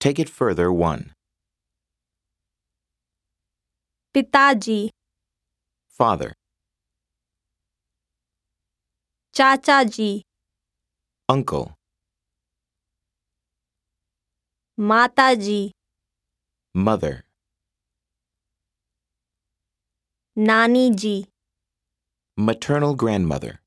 Take it further one. Pitaji, Father, Chaacha ji, uncle, Mataji, mother, Nani ji, maternal grandmother.